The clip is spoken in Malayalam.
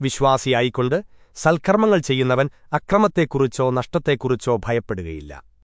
വിശ്വാസിയായിക്കൊണ്ട് സൽക്കർമ്മങ്ങൾ ചെയ്യുന്നവൻ അക്രമത്തെക്കുറിച്ചോ നഷ്ടത്തെക്കുറിച്ചോ ഭയപ്പെടുകയില്ല